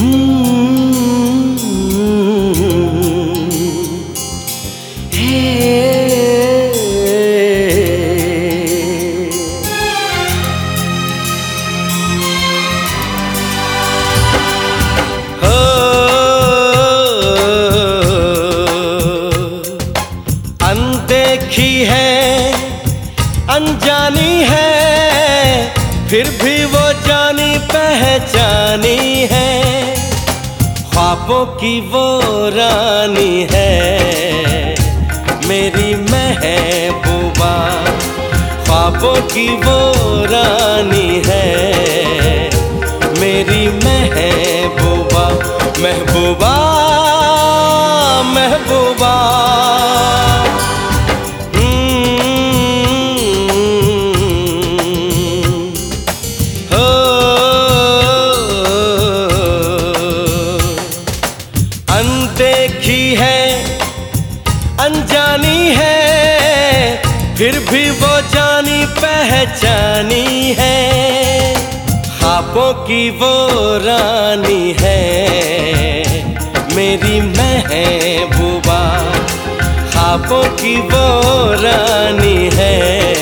अनदेखी ख्वाबों की वो रानी है। मेरी महबूबा ख्वाबों की वो रानी अनदेखी है, अनजानी है, फिर भी वो जानी पहचानी है। खाबों की वो रानी है, मेरी महबूबा। खाबों की वो रानी है।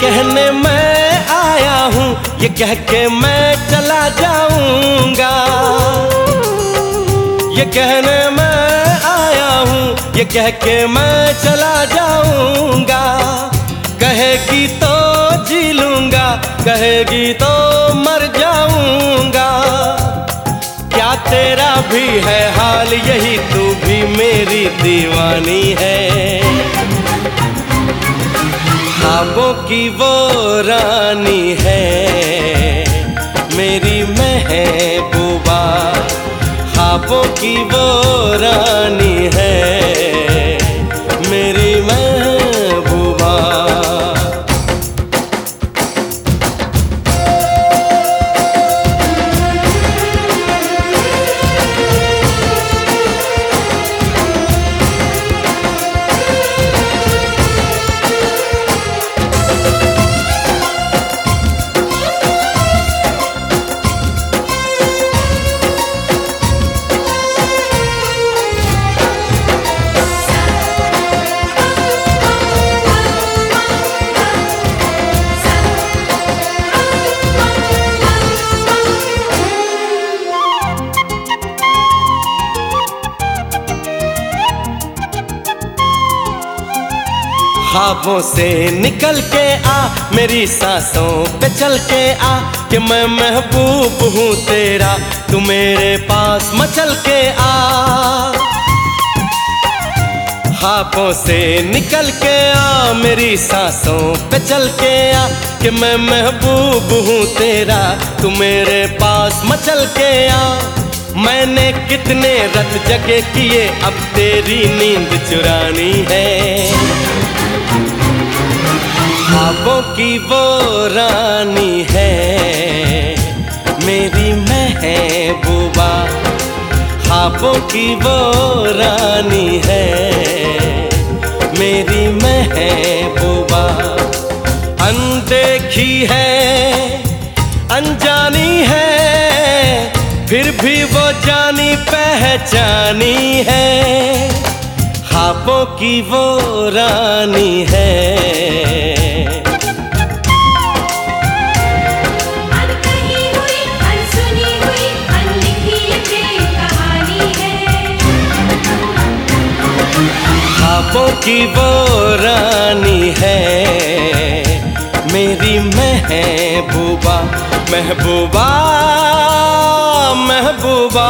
कहने मैं आया हूँ, ये कह के मैं चला जाऊँगा। ये कहने मैं आया हूँ, ये कह के मैं चला जाऊँगा। कहेगी तो जी लूँगा, कहेगी तो मर जाऊँगा। क्या तेरा भी है हाल, यही तू भी मेरी दीवानी है। ख्वाबों की वो रानी है। मेरी महबूबा ख्वाबों की वो रानी है ख्वाबों से निकल के आ, मेरी सांसों पे चल के आ, कि मैं महबूब हूँ तेरा, तू मेरे पास मचल के आ। ख्वाबों से निकल के आ, मेरी सांसों पे चल के आ, कि मैं महबूब हूँ तेरा, तू मेरे पास मचल के आ। मैंने कितने रत जगे किए, अब तेरी नींद चुरानी है। ख्वाबों की वो रानी है। मेरी महबूबा, ख्वाबों की वो रानी है। मेरी महबूबा, अनदेखी है, अनजानी है, फिर भी वो जानी पहचानी है। ख्वाबों की वो रानी है। अनकही हुई अनसुनी हुई अनलिखी ये प्रेम कहानी है। ख्वाबों की वो रानी है। मेरी महबूबा महबूबा महबूबा।